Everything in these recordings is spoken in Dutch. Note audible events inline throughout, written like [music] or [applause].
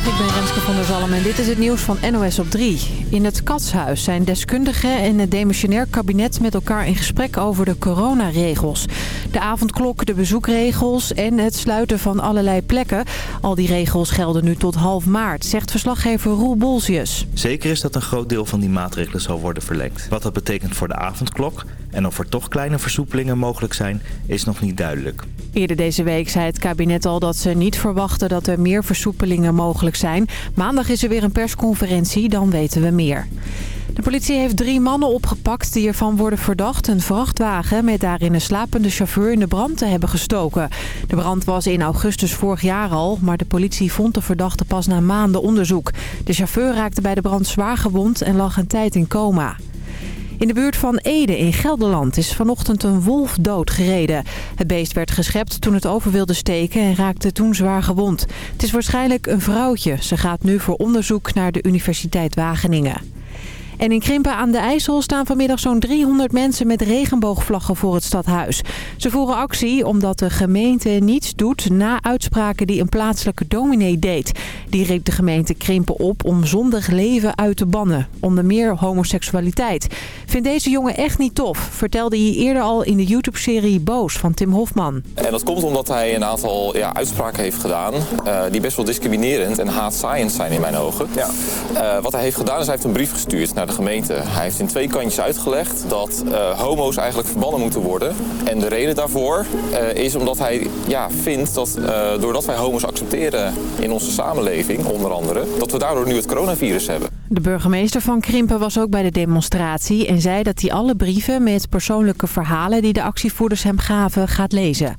Ik ben Renske van der Zalm en dit is het nieuws van NOS op 3. In het Katshuis zijn deskundigen en het demissionair kabinet met elkaar in gesprek over de coronaregels. De avondklok, de bezoekregels en het sluiten van allerlei plekken. Al die regels gelden nu tot half maart, zegt verslaggever Roel Bolsius. Zeker is dat een groot deel van die maatregelen zal worden verlengd. Wat dat betekent voor de avondklok en of er toch kleine versoepelingen mogelijk zijn, is nog niet duidelijk. Eerder deze week zei het kabinet al dat ze niet verwachten dat er meer versoepelingen mogelijk zijn. Maandag is er weer een persconferentie, dan weten we meer. De politie heeft drie mannen opgepakt die ervan worden verdacht een vrachtwagen met daarin een slapende chauffeur in de brand te hebben gestoken. De brand was in augustus vorig jaar al, maar de politie vond de verdachte pas na maanden onderzoek. De chauffeur raakte bij de brand zwaar gewond en lag een tijd in coma. In de buurt van Ede in Gelderland is vanochtend een wolf doodgereden. Het beest werd geschept toen het over wilde steken en raakte toen zwaar gewond. Het is waarschijnlijk een vrouwtje. Ze gaat nu voor onderzoek naar de Universiteit Wageningen. En in Krimpen aan de IJssel staan vanmiddag zo'n 300 mensen met regenboogvlaggen voor het stadhuis. Ze voeren actie omdat de gemeente niets doet na uitspraken die een plaatselijke dominee deed. Die riep de gemeente Krimpen op om zondig leven uit te bannen. Onder meer homoseksualiteit. Vindt deze jongen echt niet tof, vertelde hij eerder al in de YouTube-serie Boos van Tim Hofman. En dat komt omdat hij een aantal ja, uitspraken heeft gedaan uh, die best wel discriminerend en haatzaaiend zijn in mijn ogen. Ja. Uh, wat hij heeft gedaan is hij heeft een brief gestuurd naar de gemeente. Hij heeft in twee kantjes uitgelegd dat uh, homo's eigenlijk verbannen moeten worden. En de reden daarvoor uh, is omdat hij ja, vindt dat uh, doordat wij homo's accepteren in onze samenleving, onder andere, dat we daardoor nu het coronavirus hebben. De burgemeester van Krimpen was ook bij de demonstratie en zei dat hij alle brieven met persoonlijke verhalen die de actievoerders hem gaven gaat lezen.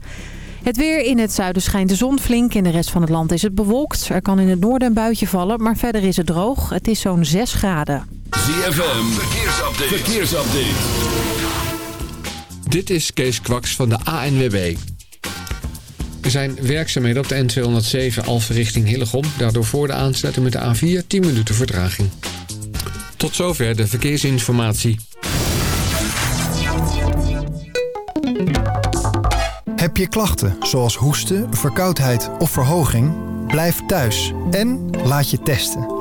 Het weer in het zuiden schijnt de zon flink. In de rest van het land is het bewolkt. Er kan in het noorden een buitje vallen, maar verder is het droog. Het is zo'n 6 graden. ZFM, verkeersupdate. verkeersupdate. Dit is Kees Kwaks van de ANWB. Er zijn werkzaamheden op de N207 Alphen richting Hillegom. Daardoor voor de aansluiting met de A4 10 minuten vertraging. Tot zover de verkeersinformatie. Heb je klachten zoals hoesten, verkoudheid of verhoging? Blijf thuis en laat je testen.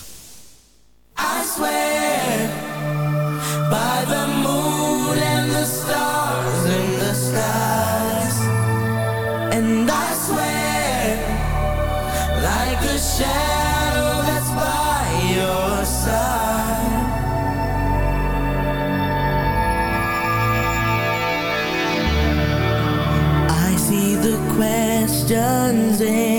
dungeon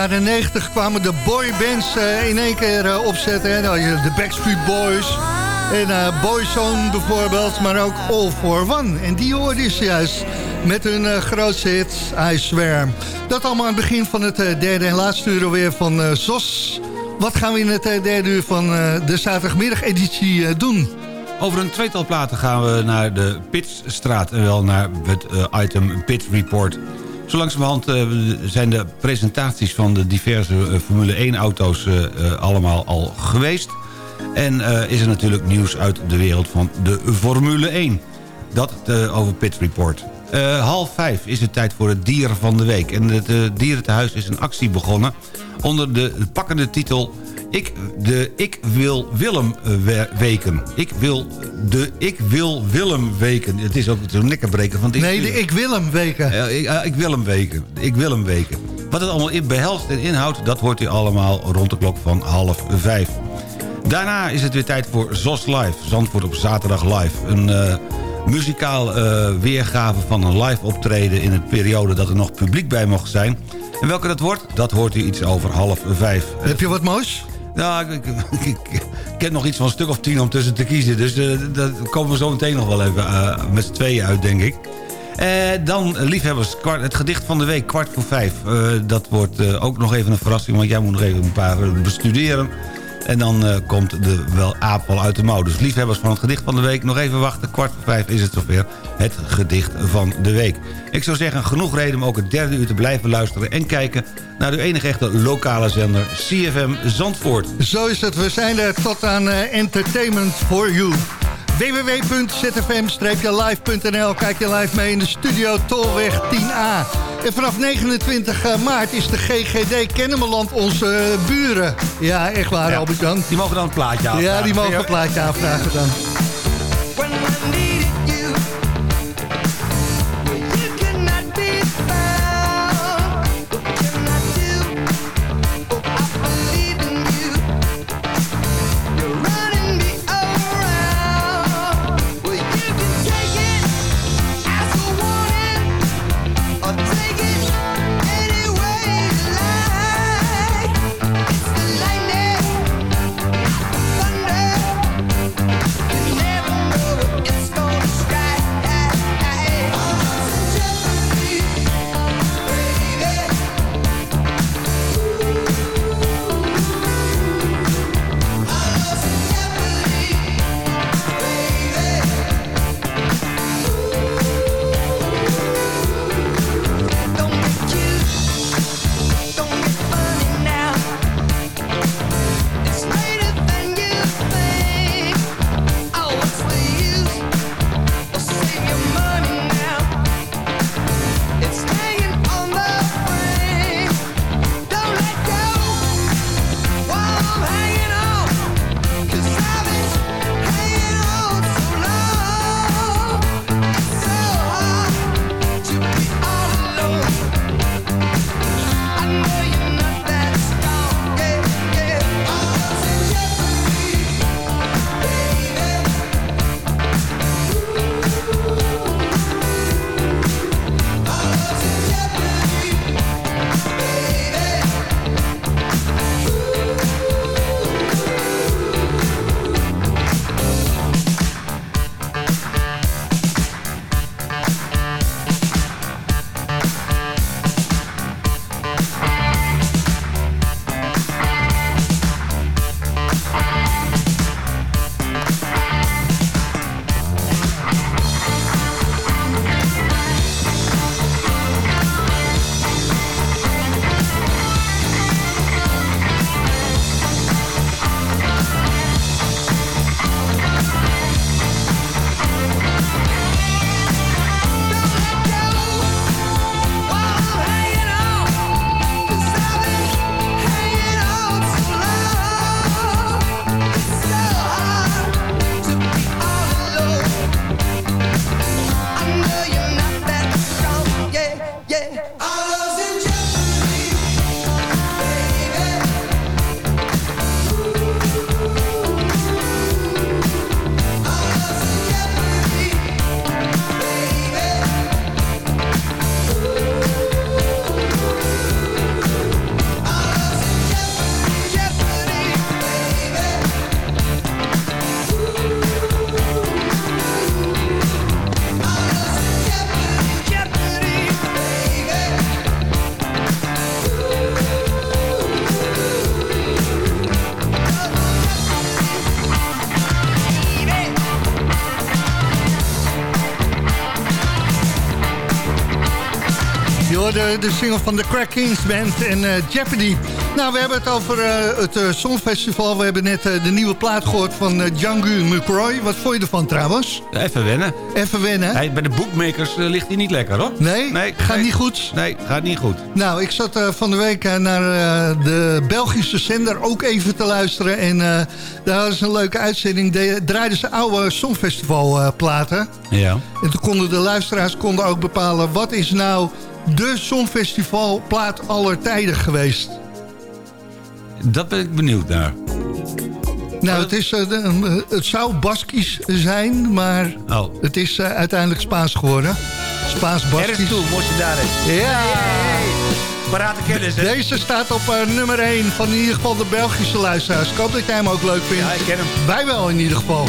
jaren 90 kwamen de boybands eh, in één keer eh, opzetten. hè. Nou, de Backstreet Boys en eh Boyzone bijvoorbeeld, maar ook All for One. En die hoorde je juist met hun eh, grootste hit, I Swear. Dat allemaal aan het begin van het derde en laatste uur alweer van ZOS. Wat gaan we in het derde uur van de zaterdagmiddageditie eh, doen? Over een tweetal platen gaan we naar de Pitstraat... en wel naar het item Pit Report. Zo langzamerhand eh, zijn de presentaties van de diverse eh, Formule 1-auto's... allemaal al geweest. En eh, is er natuurlijk nieuws uit de wereld van de Formule 1. Dat eh, over Pit Report. Eh, half vijf is het tijd voor het dier van de week. En het uh, dierentehuis is een actie begonnen... onder de pakkende titel... Ik, de Ik wil Willem eh, we- weken. Ik wil de Ik wil Willem weken. Het is ook zo'n nekkenbreker van het Nee, de Ik Wil Hem weken. Ja, ik, eh, ik wil hem weken. Ik wil hem weken. Wat het allemaal behelst en inhoudt... dat hoort u allemaal rond de klok van half vijf. Daarna is het weer tijd voor ZOS Live. Zandvoort op zaterdag live. Een eh, muzikaal weergave van een live optreden... in een periode dat er nog publiek bij mocht zijn. En welke dat wordt, dat hoort u iets over half vijf. Heb je wat moois? Nou, ik, heb nog iets van een stuk of tien om tussen te kiezen. Dus eh, daar komen we zo meteen nog wel even eh, met z'n tweeën uit, denk ik. Eh, dan, liefhebbers, kwart, het gedicht van de week, kwart voor vijf. Dat wordt ook nog even een verrassing, want jij moet nog even een paar bestuderen. En dan eh, komt de wel aap wel uit de mouw. Dus liefhebbers van het gedicht van de week, nog even wachten. Kwart voor vijf is het zover, het gedicht van de week. Ik zou zeggen, genoeg reden om ook het derde uur te blijven luisteren... en kijken naar de enige echte lokale zender CFM Zandvoort. Zo is het, we zijn er tot aan eh, Entertainment for You. www.zfm-live.nl Kijk je live mee in de studio Tolweg 10A. En vanaf 29 maart is de GGD Kennemerland onze eh, buren. Ja, echt waar, Ja. Albert-Jan. Die mogen dan een plaatje aanvragen. Ja, die mogen een plaatje aanvragen dan. Hoorde de single van de Crack Kings Band en eh, Jeopardy. Nou, we hebben het over eh, het eh, Songfestival. We hebben net de nieuwe plaat gehoord van Django McCroy. Wat vond je ervan trouwens? Even wennen. Even wennen. Hij, bij de bookmakers ligt hij niet lekker, hoor. Nee? Nee. Gaat nee. niet goed? Nee, gaat niet goed. Nou, ik zat van de week naar de Belgische zender ook even te luisteren. En daar ze een leuke uitzending. De, draaiden ze oude Songfestival platen. Ja. En toen konden de luisteraars konden ook bepalen... wat is nou de Songfestivalplaat aller tijden geweest? Dat ben ik benieuwd naar. Nou, het, is, eh, eh, het zou Baskisch zijn, maar Oh. het is eh, uiteindelijk Spaans geworden. Spaans-Baskisch. Er is toe, moest je daar eens. Ja! Parate kennis, hè? Deze staat op nummer 1 van in ieder geval de Belgische luisteraars. Ik hoop dat jij hem ook leuk vindt. Ja, ik ken hem. Wij wel in ieder geval.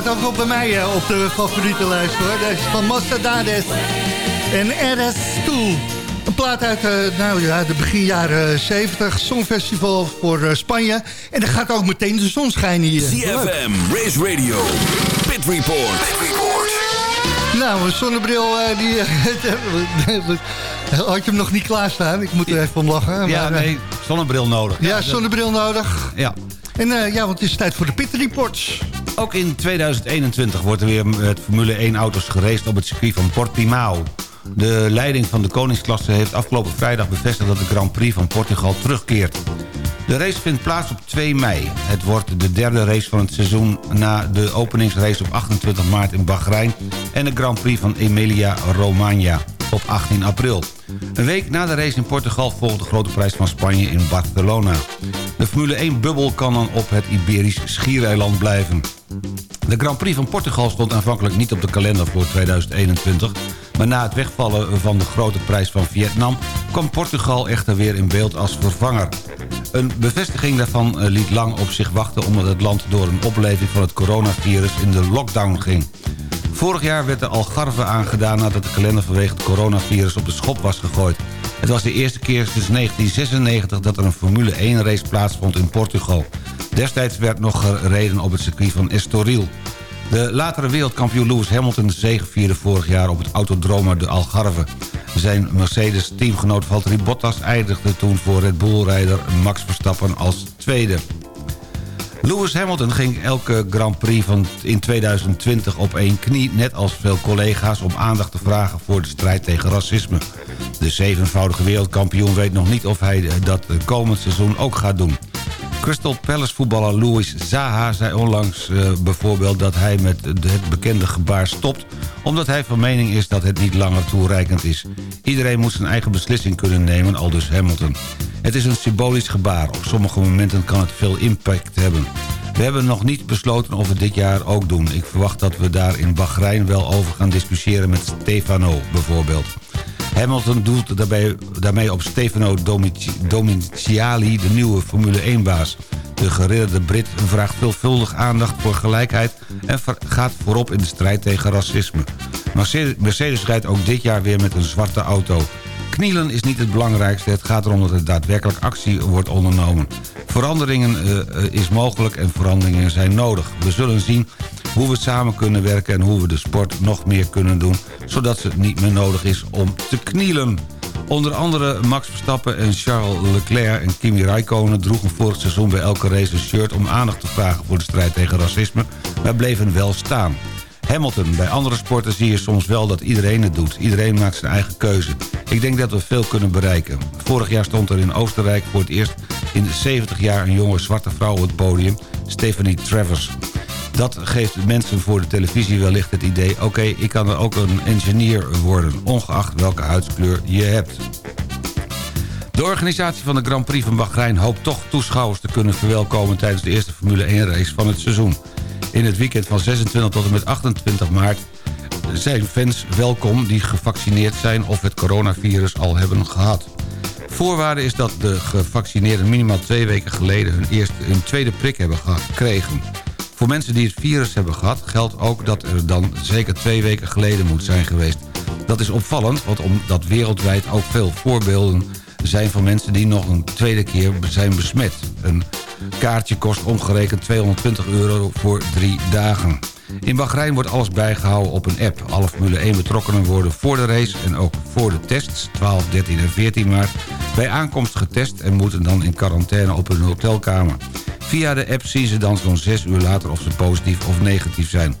staat ook op bij mij eh, op de favoriete lijst hoor. Deze is van Mostardades en RS2. Een plaat uit eh, nou, ja, de begin jaren 70. Songfestival voor eh, Spanje. En er gaat ook meteen de zon schijnen hier. CFM, Race Radio, Pit Report. Nou, een zonnebril, die... [laughs] had je hem nog niet klaarstaan? Ik moet er even om lachen. Ja, maar, eh, nee, zonnebril nodig. Ja, zonnebril nodig. Ja. En eh, ja, want het is tijd voor de Pit Reports. Ook in 2021 wordt er weer met Formule 1 auto's geraced op het circuit van Portimao. De leiding van de koningsklasse heeft afgelopen vrijdag bevestigd dat de Grand Prix van Portugal terugkeert. De race vindt plaats op 2 mei. Het wordt de derde race van het seizoen na de openingsrace op 28 maart in Bahrein... en de Grand Prix van Emilia-Romagna op 18 april. Een week na de race in Portugal volgt de grote prijs van Spanje in Barcelona. De Formule 1-bubbel kan dan op het Iberisch schiereiland blijven. De Grand Prix van Portugal stond aanvankelijk niet op de kalender voor 2021... Maar na het wegvallen van de grote prijs van Vietnam... kwam Portugal echter weer in beeld als vervanger. Een bevestiging daarvan eh, liet lang op zich wachten... omdat het land door een opleving van het coronavirus in de lockdown ging. Vorig jaar werd de Algarve aangedaan nadat de kalender vanwege het coronavirus op de schop was gegooid. Het was de eerste keer sinds 1996 dat er een Formule 1 race plaatsvond in Portugal. Destijds werd nog gereden op het circuit van Estoril. De latere wereldkampioen Lewis Hamilton zegevierde vorig jaar op het Autodromo de Algarve. Zijn Mercedes-teamgenoot Valtteri Bottas eindigde toen voor Red Bull-rijder Max Verstappen als tweede. Lewis Hamilton ging elke Grand Prix van in 2020 op één knie... net als veel collega's om aandacht te vragen voor de strijd tegen racisme. De zevenvoudige wereldkampioen weet nog niet of hij dat komend seizoen ook gaat doen. Crystal Palace voetballer Louis Zaha zei onlangs uh, bijvoorbeeld... dat hij met het bekende gebaar stopt... omdat hij van mening is dat het niet langer toereikend is. Iedereen moet zijn eigen beslissing kunnen nemen, al dus Hamilton. Het is een symbolisch gebaar. Op sommige momenten kan het veel impact hebben. We hebben nog niet besloten of we dit jaar ook doen. Ik verwacht dat we daar in Bahrein wel over gaan discussiëren met Stefano bijvoorbeeld. Hamilton doelt daarmee op Stefano Domici- Domiciali, de nieuwe Formule 1-baas. De geridderde Brit vraagt veelvuldig aandacht voor gelijkheid... en gaat voorop in de strijd tegen racisme. Mercedes rijdt ook dit jaar weer met een zwarte auto. Knielen is niet het belangrijkste. Het gaat erom dat er daadwerkelijk actie wordt ondernomen. Veranderingen eh, is mogelijk en veranderingen zijn nodig. We zullen zien hoe we samen kunnen werken... en hoe we de sport nog meer kunnen doen... zodat het niet meer nodig is om te knielen. Onder andere Max Verstappen en Charles Leclerc en Kimi Räikkönen... droegen vorig seizoen bij elke race een shirt om aandacht te vragen... voor de strijd tegen racisme, maar bleven wel staan. Hamilton. Bij andere sporten zie je soms wel dat iedereen het doet. Iedereen maakt zijn eigen keuze. Ik denk dat we veel kunnen bereiken. Vorig jaar stond er in Oostenrijk voor het eerst in 70 jaar... een jonge zwarte vrouw op het podium, Stephanie Travers. Dat geeft mensen voor de televisie wellicht het idee... oké, ik kan er ook een engineer worden... ongeacht welke huidskleur je hebt. De organisatie van de Grand Prix van Bahrein hoopt toch toeschouwers te kunnen verwelkomen... tijdens de eerste Formule 1 race van het seizoen. In het weekend van 26 tot en met 28 maart zijn fans welkom die gevaccineerd zijn of het coronavirus al hebben gehad. Voorwaarde is dat de gevaccineerden minimaal twee weken geleden hun, eerste, hun tweede prik hebben gekregen. Voor mensen die het virus hebben gehad geldt ook dat er dan zeker twee weken geleden moet zijn geweest. Dat is opvallend, want omdat wereldwijd ook veel voorbeelden zijn van mensen die nog een tweede keer zijn besmet. Een kaartje kost omgerekend 220 euro voor drie dagen. In Bahrein wordt alles bijgehouden op een app. Alle Formule 1 betrokkenen worden voor de race en ook voor de tests... 12, 13 en 14 maart bij aankomst getest... en moeten dan in quarantaine op hun hotelkamer. Via de app zien ze dan zo'n 6 uur later of ze positief of negatief zijn.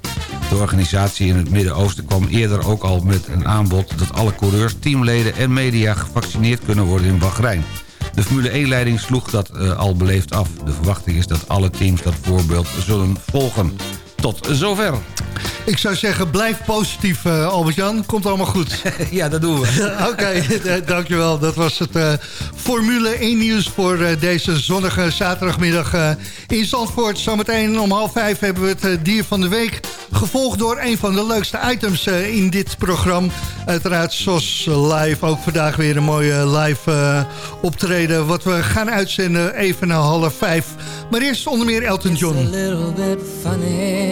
De organisatie in het Midden-Oosten kwam eerder ook al met een aanbod... dat alle coureurs, teamleden en media gevaccineerd kunnen worden in Bahrein. De Formule 1-leiding sloeg dat eh, al beleefd af. De verwachting is dat alle teams dat voorbeeld zullen volgen. Tot zover. Ik zou zeggen, blijf positief, eh, Albert-Jan. Komt allemaal goed. [laughs] ja, dat doen we. [laughs] Oké, [laughs] dankjewel. Dat was het eh, Formule 1 nieuws voor eh, deze zonnige zaterdagmiddag eh, in Zandvoort. Zometeen om half vijf hebben we het dier van de week. Gevolgd door een van de leukste items eh, in dit programma. Uiteraard SOS Live. Ook vandaag weer een mooie live eh, optreden. Wat we gaan uitzenden even na half vijf. Maar eerst onder meer Elton John. It's a little bit funny,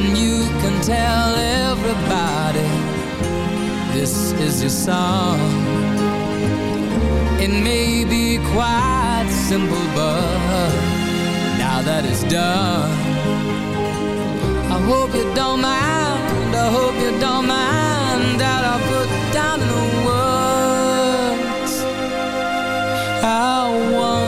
And you can tell everybody this is your song. It may be quite simple, but now that it's done, I hope you don't mind. I hope you don't mind that I put down in words how wonderful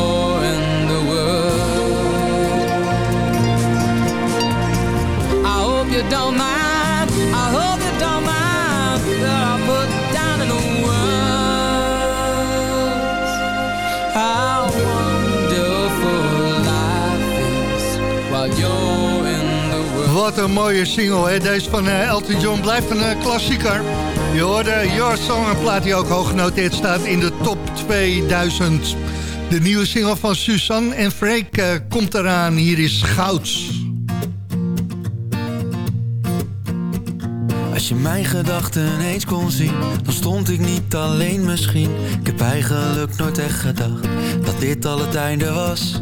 Wat een mooie single, hè? Deze van eh, Elton John blijft een eh, klassieker. Je hoorde Your Song, een plaat die ook hoog genoteerd staat in de top 2000. De nieuwe single van Suzanne en Freek eh, komt eraan. Hier is Gouds. Als je mijn gedachten eens kon zien, dan stond ik niet alleen misschien. Ik heb eigenlijk nooit echt gedacht dat dit al het einde was.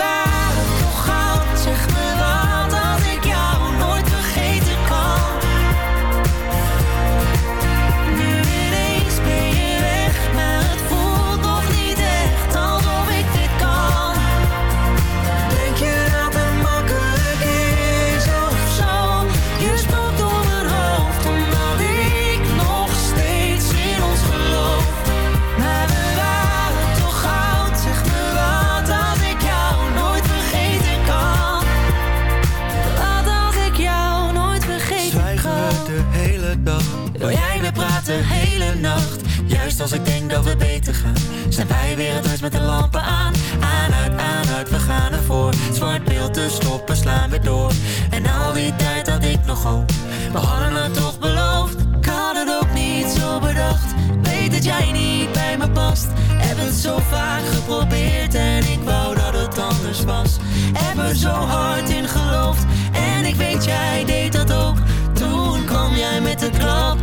als ik denk dat we beter gaan, zijn wij weer het huis met de lampen aan. Aan, uit, aan, uit, we gaan ervoor. Zwart beeld te stoppen, slaan we door. En al die tijd had ik nog hoop. We hadden het toch beloofd. Ik had het ook niet zo bedacht. Weet dat jij niet bij me past. Heb het zo vaak geprobeerd en ik wou dat het anders was. Heb er zo hard in geloofd en ik weet jij deed dat ook. Toen kwam jij met de klap.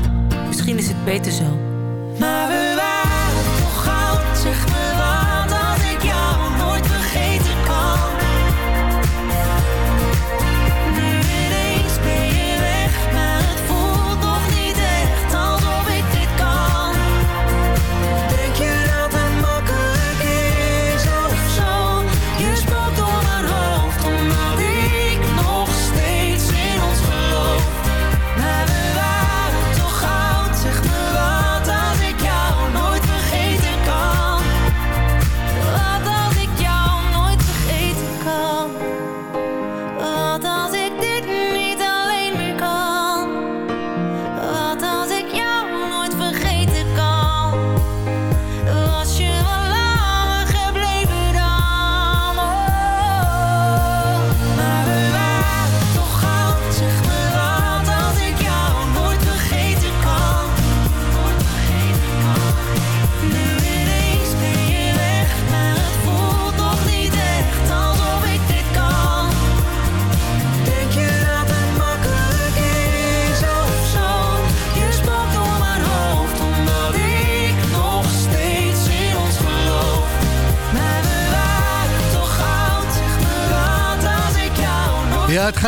Misschien is het beter zo. Maar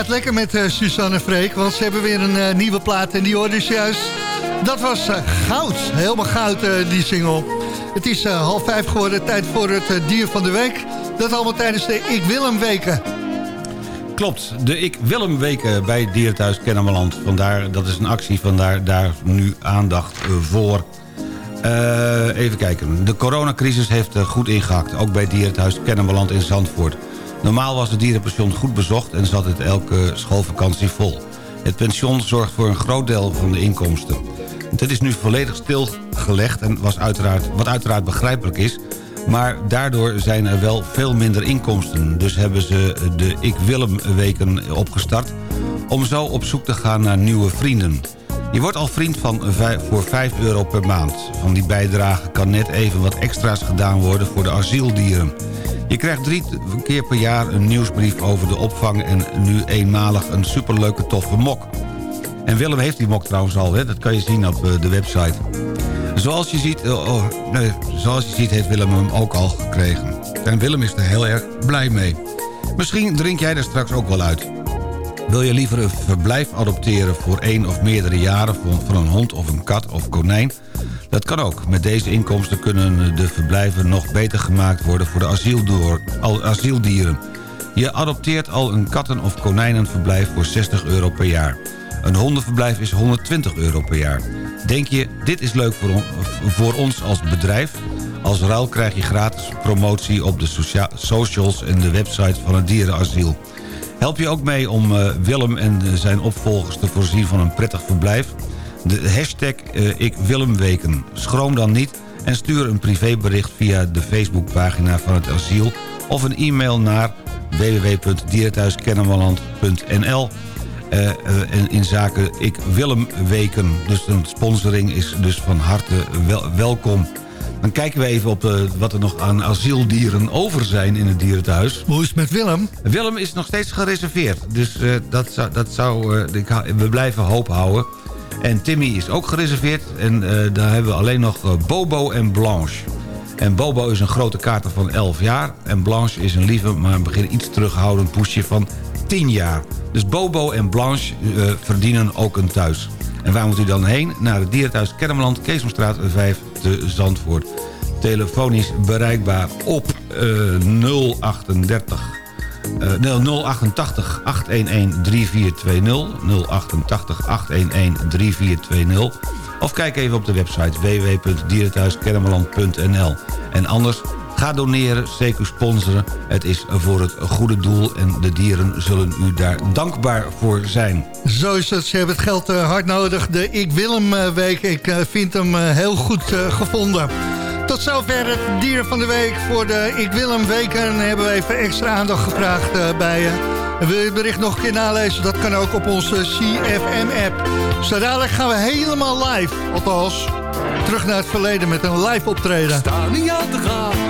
gaat lekker met eh, Suzanne Freek, want ze hebben weer een eh, nieuwe plaat en die hoorde is juist. Dat was eh, goud, helemaal goud die single. Het is half vijf geworden, tijd voor het dier van de week. Dat allemaal tijdens de Ik Wil Hem weken. Klopt, de Ik Willem weken bij Dierenthuis Kennemerland. Vandaar, dat is een actie, vandaar daar nu aandacht voor. Even kijken. De coronacrisis heeft goed ingehakt. Ook bij Dierenthuis Kennemerland in Zandvoort. Normaal was het dierenpension goed bezocht en zat het elke schoolvakantie vol. Het pension zorgt voor een groot deel van de inkomsten. Dit is nu volledig stilgelegd en was uiteraard, wat uiteraard begrijpelijk is... maar daardoor zijn er wel veel minder inkomsten. Dus hebben ze de Ik Willem weken opgestart... om zo op zoek te gaan naar nieuwe vrienden. Je wordt al vriend van voor 5 euro per maand. Van die bijdrage kan net even wat extra's gedaan worden voor de asieldieren. Je krijgt drie keer per jaar een nieuwsbrief over de opvang... en nu eenmalig een superleuke toffe mok. En Willem heeft die mok trouwens al, hè? dat kan je zien op eh, de website. Zoals je, ziet, eh, oh, zoals je ziet heeft Willem hem ook al gekregen. En Willem is er heel erg blij mee. Misschien drink jij er straks ook wel uit. Wil je liever een verblijf adopteren voor één of meerdere jaren... van- een hond of een kat of konijn? Dat kan ook. Met deze inkomsten kunnen de verblijven nog beter gemaakt worden... voor de asieldieren. Je adopteert al een katten- of konijnenverblijf voor 60 euro per jaar. Een hondenverblijf is 120 euro per jaar. Denk je, dit is leuk voor, voor ons als bedrijf? Als ruil krijg je gratis promotie op de socia- socials en de website van het dierenasiel. Help je ook mee om eh, Willem en eh, zijn opvolgers te voorzien van een prettig verblijf? De hashtag eh, Ik Willemweken. Schroom dan niet en stuur een privébericht via de Facebookpagina van het asiel... of een e-mail naar www.dierenthuiskennemerland.nl eh, en in zaken Ik Willemweken. Dus een sponsoring is dus van harte wel- welkom. Dan kijken we even op eh, wat er nog aan asieldieren over zijn in het dierenthuis. Hoe is het met Willem? Willem is nog steeds gereserveerd. Dus eh, dat zou, dat zou, eh, we blijven hoop houden. En Timmy is ook gereserveerd. En daar hebben we alleen nog Bobo en Blanche. En Bobo is een grote kater van 11 jaar. En Blanche is een lieve, maar een begin iets terughoudend poesje van 10 jaar. Dus Bobo en Blanche verdienen ook een thuis. En waar moet u dan heen? Naar het dierenthuis Kennemerland, Keesomstraat 5 te Zandvoort. Telefonisch bereikbaar op eh 038 eh, nee, 088 811 3420. 088 811 3420. Of kijk even op de website www.dierenthuiskennemerland.nl. En anders, ga doneren, zeker sponsoren. Het is voor het goede doel en de dieren zullen u daar dankbaar voor zijn. Zo is het, ze hebben het geld eh, hard nodig. De Ik Wil Hem eh, week, ik eh, vind hem heel goed gevonden. Tot zover het dier van de week. Voor de Ik Wil Hem weken hebben we even extra aandacht gevraagd bij je. En wil je het bericht nog een keer nalezen? Dat kan ook op onze CFM-app. Zo dadelijk gaan we helemaal live. Althans, terug naar het verleden met een live optreden. sta niet aan te gaan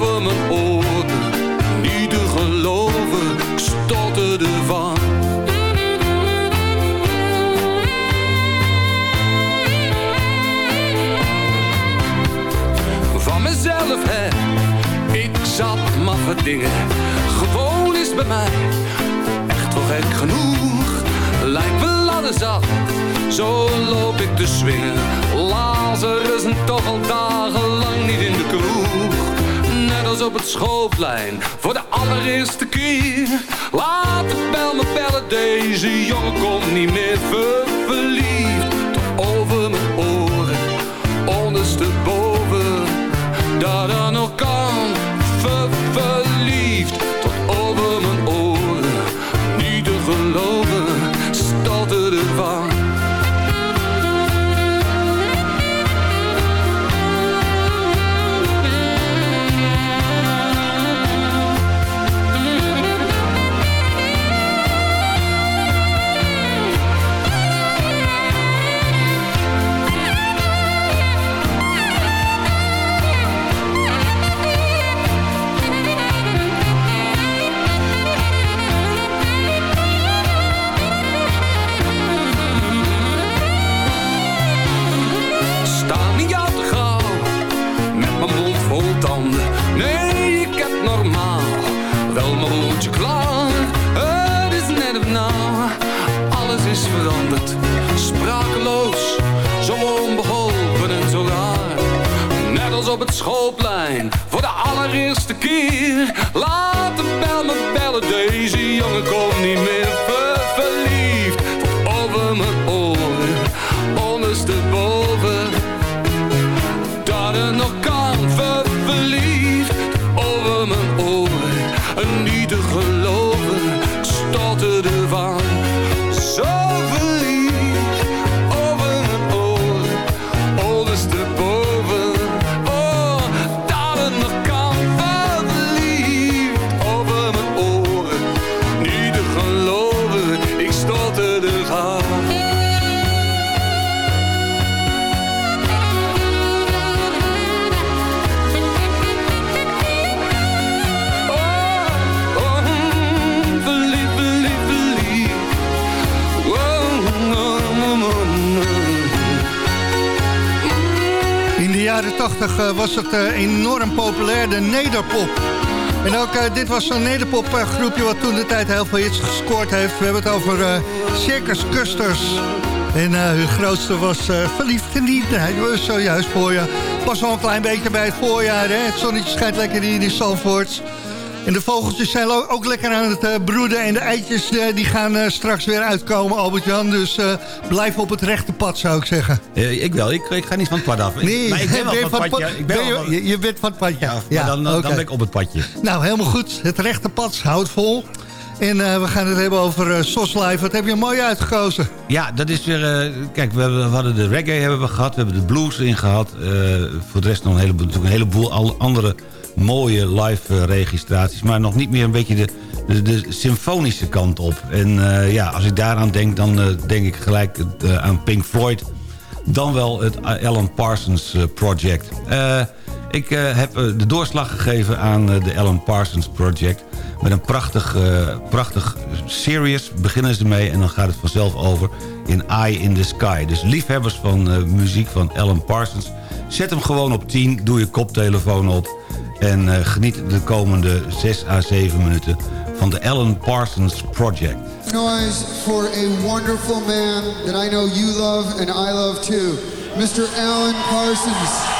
over mijn oren. Niet te geloven, stotterde van. Van mezelf, hè. Ik zat maffe dingen. Gewoon is bij mij. Echt wel gek genoeg. Lijkt ladder zat. Zo loop ik te swingen. Lazarus en toch al dagenlang niet in de kroeg. Op het schoolplein, voor de allereerste keer. Laat de bel me bellen, deze jongen komt niet meer ver verliefd. Tot over mijn oren, ondersteboven. Dat er nog voor de allereerste keer. Laat de bel me bellen, deze jongen komt was het eh, enorm populair, de nederpop. En ook eh, dit was zo'n nederpop eh, groepje wat toen de tijd heel veel hits gescoord heeft. We hebben het over eh, Circus Custers. En eh, hun grootste was eh, Verliefd was zojuist voor je. Pas wel een klein beetje bij het voorjaar. Hè? Het zonnetje schijnt lekker in Zandvoort. En de vogeltjes zijn ook lekker aan het eh, broeden. En de eitjes eh, die gaan eh, straks weer uitkomen, Albert-Jan. Dus blijf op het rechte pad, zou ik zeggen. Eh, ik wel, ik, ik ga niet van het pad af. Nee, maar ik ben wel ben je van het van padje. het Ik ben ben wel je- van- je, je bent van het padje. Ja, maar dan, dan, ben ik op het padje. Nou, helemaal goed. Het rechte pad houdt vol. En we gaan het hebben over SOS Live. Wat heb je mooi uitgekozen? Ja, dat is weer... kijk, we, hebben, we hadden de reggae hebben we gehad. We hebben de blues erin gehad. eh, voor de rest nog een heleboel, een heleboel andere mooie live eh, registraties. Maar nog niet meer een beetje de, de, symfonische kant op. En eh, ja, als ik daaraan denk, dan eh, denk ik gelijk aan Pink Floyd. Dan wel het Alan Parsons Project. Ik heb de doorslag gegeven aan de Alan Parsons Project. Met een prachtig, prachtig series beginnen ze mee en dan gaat het vanzelf over in Eye in the Sky. Dus liefhebbers van muziek van Alan Parsons, zet hem gewoon op 10, doe je koptelefoon op... en eh, geniet de komende 6 à 7 minuten van de Alan Parsons Project. Noise for a wonderful man that I know you love and I love too, Mr. Alan Parsons.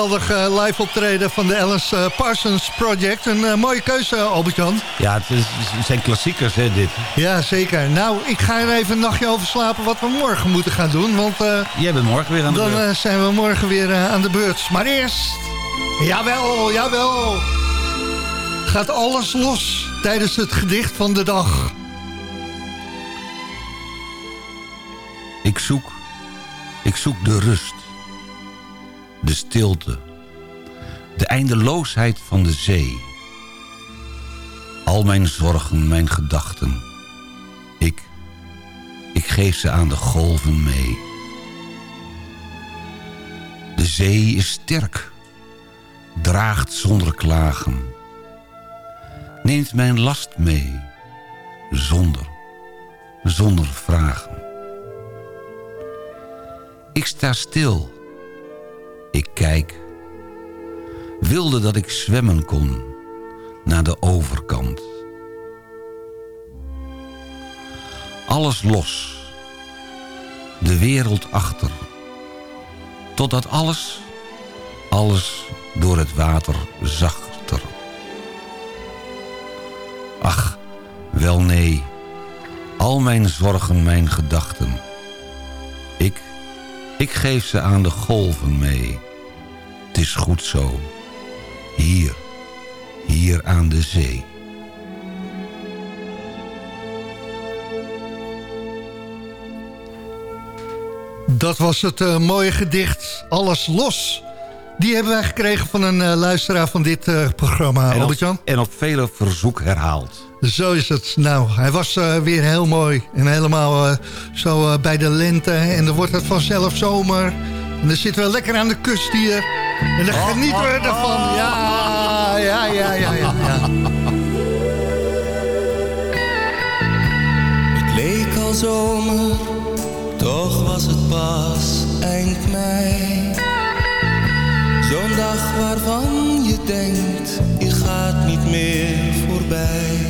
geweldig eh, live optreden van de Alice eh, Parsons Project. Een eh, mooie keuze, Albert-Jan. Ja, het, zijn klassiekers, hè, dit. Ja, zeker. Nou, ik ga er even een nachtje over slapen wat we morgen moeten gaan doen. Want, Jij bent morgen weer aan de dan, beurt. Dan zijn we morgen weer aan de beurt. Maar eerst... Jawel, jawel. Gaat alles los tijdens het gedicht van de dag. Ik zoek... Ik zoek de rust stilte. De eindeloosheid van de zee. Al mijn zorgen, mijn gedachten. Ik, ik geef ze aan de golven mee. De zee is sterk, draagt zonder klagen. Neemt mijn last mee, zonder, zonder vragen. Ik sta stil ik kijk, wilde dat ik zwemmen kon naar de overkant. Alles los, de wereld achter, totdat alles, alles door het water zachter. Ach, wel nee, al mijn zorgen, mijn gedachten. Ik, ik geef ze aan de golven mee. Het is goed zo, hier, hier aan de zee. Dat was het eh, mooie gedicht Alles Los. Die hebben wij gekregen van een eh, luisteraar van dit eh, programma, Albert-Jan. en op vele verzoek herhaald. Zo is het. Nou, hij was eh, weer heel mooi. En helemaal eh, zo eh, bij de lente. En dan wordt het vanzelf zomer. En dan zitten we lekker aan de kust hier. En dan genieten we ervan. Ja, ja, ja, ja, ja. ja. Het leek al zomer, toch was het pas eind mei. Zo'n dag waarvan je denkt, je gaat niet meer voorbij.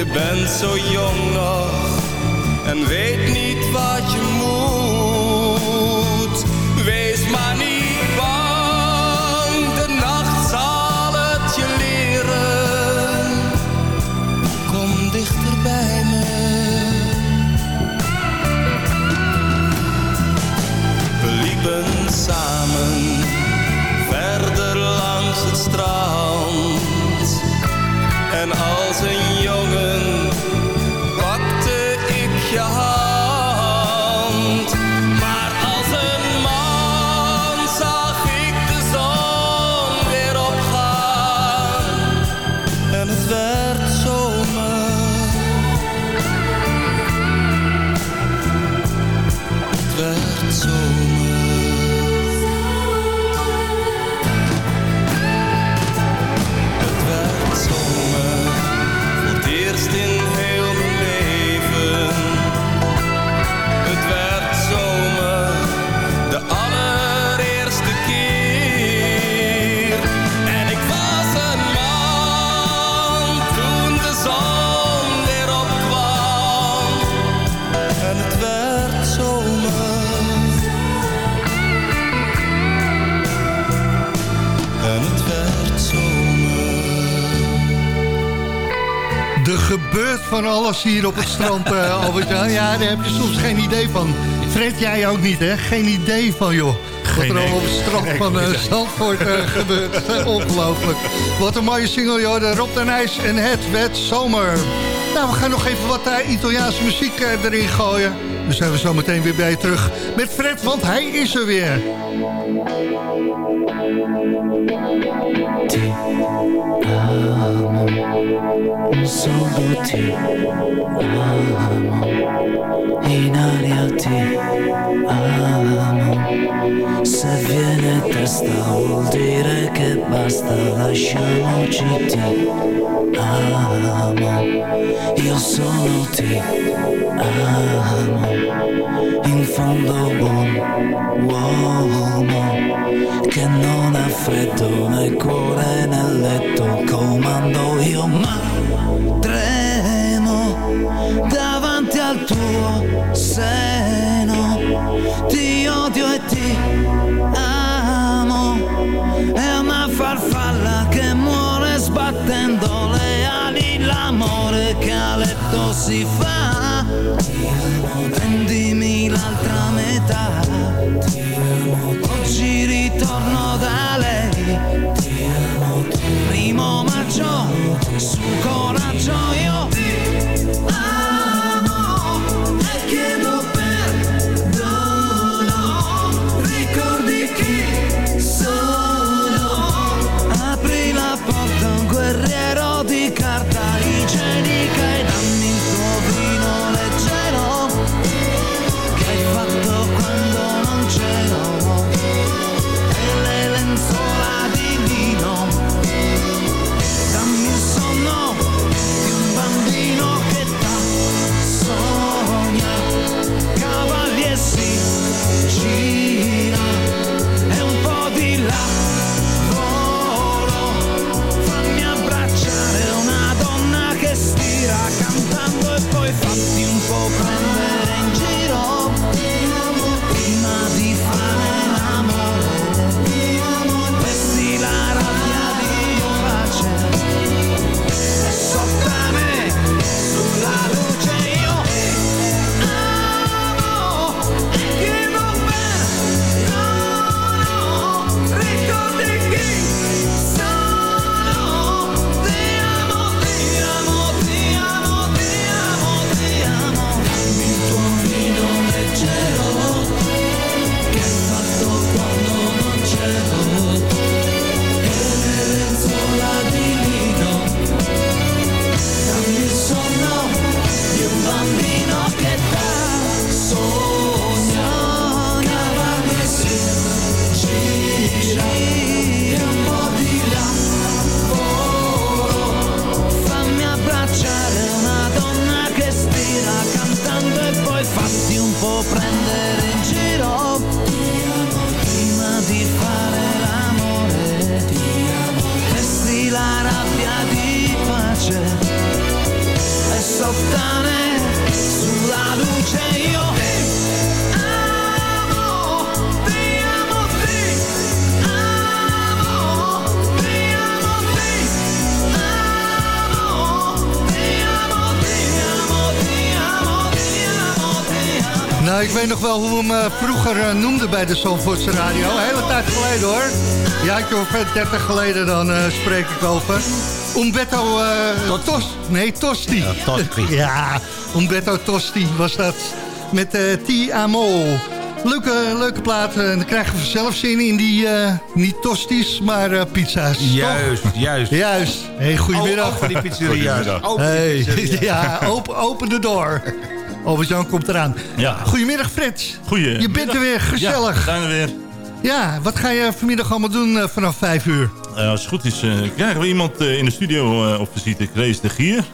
Je bent zo jong nog en weet niet wat van alles hier op het strand, eh [laughs] Albert-Jan. Ja, daar heb je soms geen idee van. Fred, jij ook niet, hè? Geen idee van, joh. Wat er al idee. op het strand van idee. Zandvoort eh, [laughs] gebeurt. Ongelooflijk. Wat een mooie single, joh. De Rob de Nijs en het werd zomer. Nou, we gaan nog even wat Italiaanse muziek erin gooien. Dus zijn we zo meteen weer bij je terug met Fred, want hij is er weer. Amo, in fondo buon uomo che non ha freddo nel cuore nel letto comando io ma tremo davanti al tuo seno. Ti odio e ti amo è una farfalla che muore sbattendo le ali. L'amore che a letto si fa. Prendimi l'altra metà Zo, su weet nog wel hoe we hem eh, vroeger eh, noemden bij de Zandvoortse radio. Een hele tijd geleden hoor. Ja, ik of 30 geleden dan eh, spreek ik over. Umberto eh Tos, nee, Tosti. Ja, Tosti. [laughs] ja, Umberto Tosti was dat. Met eh Ti Amo. Leuke, leuke plaat. En dan krijgen we zelf zin in die, niet tosties, maar pizza's. toch? Juist, juist. Juist. Hey, goedemiddag. Oh, [laughs] open die. Goedemiddag. Open Hey, [laughs] ja, open, open de door. Albert-Jan komt eraan. Ja. Goedemiddag Fred. Goeie. Je bent er weer, gezellig. Ja, we zijn er weer. Ja, wat ga je vanmiddag allemaal doen eh, vanaf 5 uur? Eh, als het goed is, eh, krijgen we iemand eh, in de studio eh, op visite. Grace de Gier.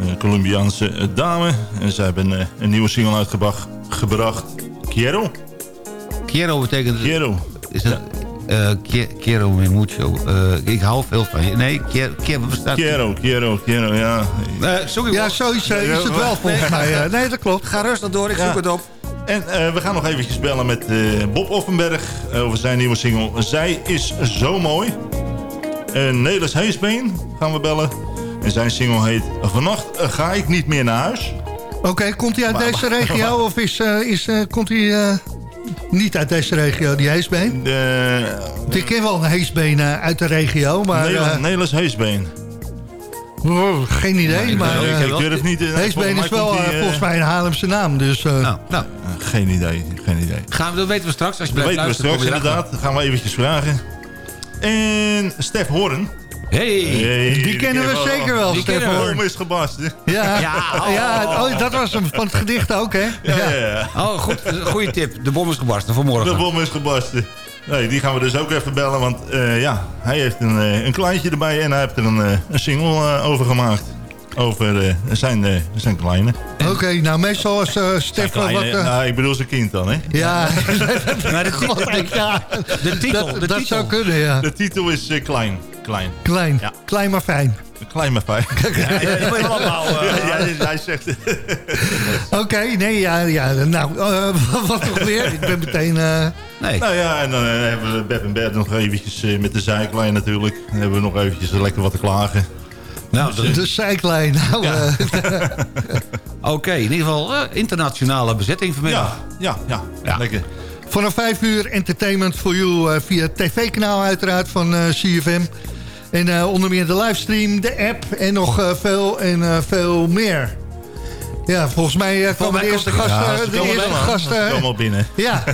Een Colombiaanse dame. En zij hebben een nieuwe single uitgebracht. Gebracht. Quiero. Quiero betekent... Quiero. Is het... quiero me mucho. Eh, ik hou veel van je. Nee, quiero, quiero bestaat... Quiero, quiero, quiero, ja. Eh, sorry, Ja, zoiets eh, is het wel volgens mij. eh. nee, dat klopt. Ga rustig door, ik Ja. zoek het op. En eh, we gaan nog eventjes bellen met eh, Bob Offenberg eh, over zijn nieuwe single Zij is zo mooi. En Nelis Heesbeen gaan we bellen. En zijn single heet Vannacht ga ik niet meer naar huis. Oké, komt hij uit Maar- deze maar- regio [laughs] of is, eh, is, eh, komt hij eh, niet uit deze regio, die heesbeen? ik ken wel een heesbeen eh, uit de regio, maar... Eh, Nederlands Heesbeen. oh, geen idee, Nee, maar... ik- eh, ik durf niet, heesbeen is wel die, volgens mij een Haarlemse naam, dus... eh, Nou, nou. Geen idee, geen idee. Gaan we, dat weten we straks. Als je Dat blijft weten we luisteren, straks inderdaad. Dan gaan we eventjes vragen. En Stef Hoorn. Hey, die kennen we zeker wel, Die Stef kennen we. Hoorn. Bom is gebarsten. Ja, Ja, ja, oh. oh, dat was hem van het gedicht ook, hè? Ja, ja, ja. Oh, goed. Goede tip. De bom is gebarsten voor morgen. De bom is gebarsten. Nee, die gaan we dus ook even bellen, want eh, ja, hij heeft een, eh, een kleintje erbij en hij heeft er een, eh, een single over gemaakt. Over eh, zijn, zijn kleine. Oké, nou meestal als uh, Stef wel wat... Nou, ik bedoel zijn kind dan, hè? ja, [laughs] Maar de, God, ja. de titel. dat, de dat titel. zou kunnen, ja. De titel is Klein. Klein. Klein, Ja. klein maar fijn. Klein maar fijn. [laughs] Ja, ja, moet je. Ja, ja, hij zegt... [laughs] Oké, nee, ja, ja nou, eh, [laughs] wat nog meer? Ik ben meteen... eh, Nee. Nou ja, en dan eh, hebben we Beb en Bert nog eventjes eh, met de zijklijn natuurlijk. Dan hebben we nog eventjes lekker wat te klagen. Nou, de zijklijn. Nou, eh, Oké, in ieder geval eh, internationale bezetting vanmiddag. Ja, ja, ja, Ja. lekker. vanaf 5 uur entertainment voor you eh, via het tv-kanaal uiteraard van eh, CFM. En eh, onder meer de livestream, de app en nog eh, veel en eh, veel meer. Ja, volgens mij eh, komen de eerste er- gasten... Ja, de eerste aan. gasten Ze komen al binnen. [laughs] ja,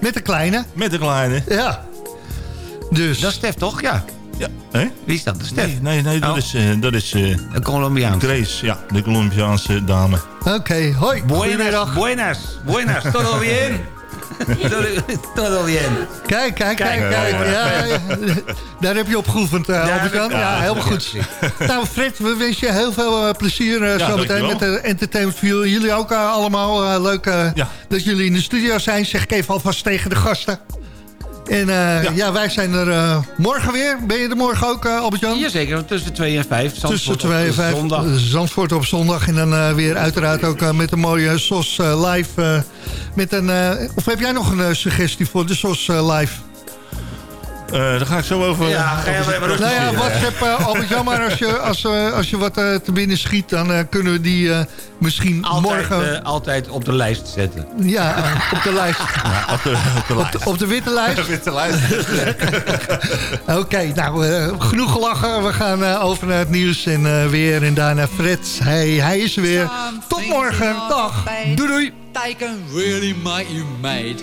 met de kleine. Met de kleine. Ja. Dus, Dat is Stef, toch? Ja. Ja. Hè? Wie is dat? De Stef? Nee, nee, nee, dat Oh. is, eh, dat is eh, Een Colombiaan. Grace. Ja, de Colombiaanse dame. oké, hoi. Buenas, Goedemiddag. buenas, buenas. Todo bien? [laughs] Todo- Todo bien. Kijk, kijk, kijk, Kijk, kijk. hoor, Ja, ja. Daar heb je op geoefend, uh, Ja, Albert-Jan. ja, Ja, helemaal goed. Nou, Fred, we wensen je heel veel eh, plezier eh, Ja, zometeen met de Entertainment View. Jullie ook eh, allemaal eh, leuk eh, Ja. dat jullie in de studio zijn. Zeg ik even alvast tegen de gasten. En eh, ja. Ja. wij zijn er eh, morgen weer. Ben je er morgen ook, eh, Albert-Jan? Jazeker, tussen 2 en 5. Tussen 2 en 5. Zondag. Zandvoort op zondag. En dan weer uiteraard ook met een mooie SOS live. met een, of heb jij nog een suggestie voor de SOS live? Eh, daar ga ik zo over... Ja, ga je maar- Nou ja. WhatsApp, uh, Albert Jan, maar als je, als, eh, als je wat eh, te binnen schiet... dan eh, kunnen we die eh, misschien Altijd, morgen eh, altijd op de lijst zetten. ja, eh, op de lijst. [laughs] Ja, op de, op de Op lijst. op de witte lijst. [laughs] Witte lijst. [laughs] Oké, nou, eh, genoeg gelachen. We gaan eh, over naar het nieuws en eh, weer. En daarna Fred. Hij, hij is er weer. Tot morgen. Dag. Doei doei. They can really make you mad.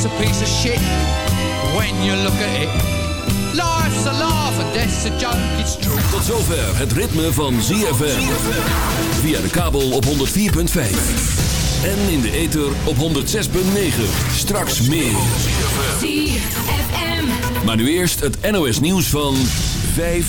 Life's a piece of shit when you look at it. Life's a laugh and death's a joke, it's true. Tot zover het ritme van ZFM. Via de kabel op 104.5. En in de ether op 106.9. Straks meer. ZFM. Maar nu eerst het NOS nieuws van 5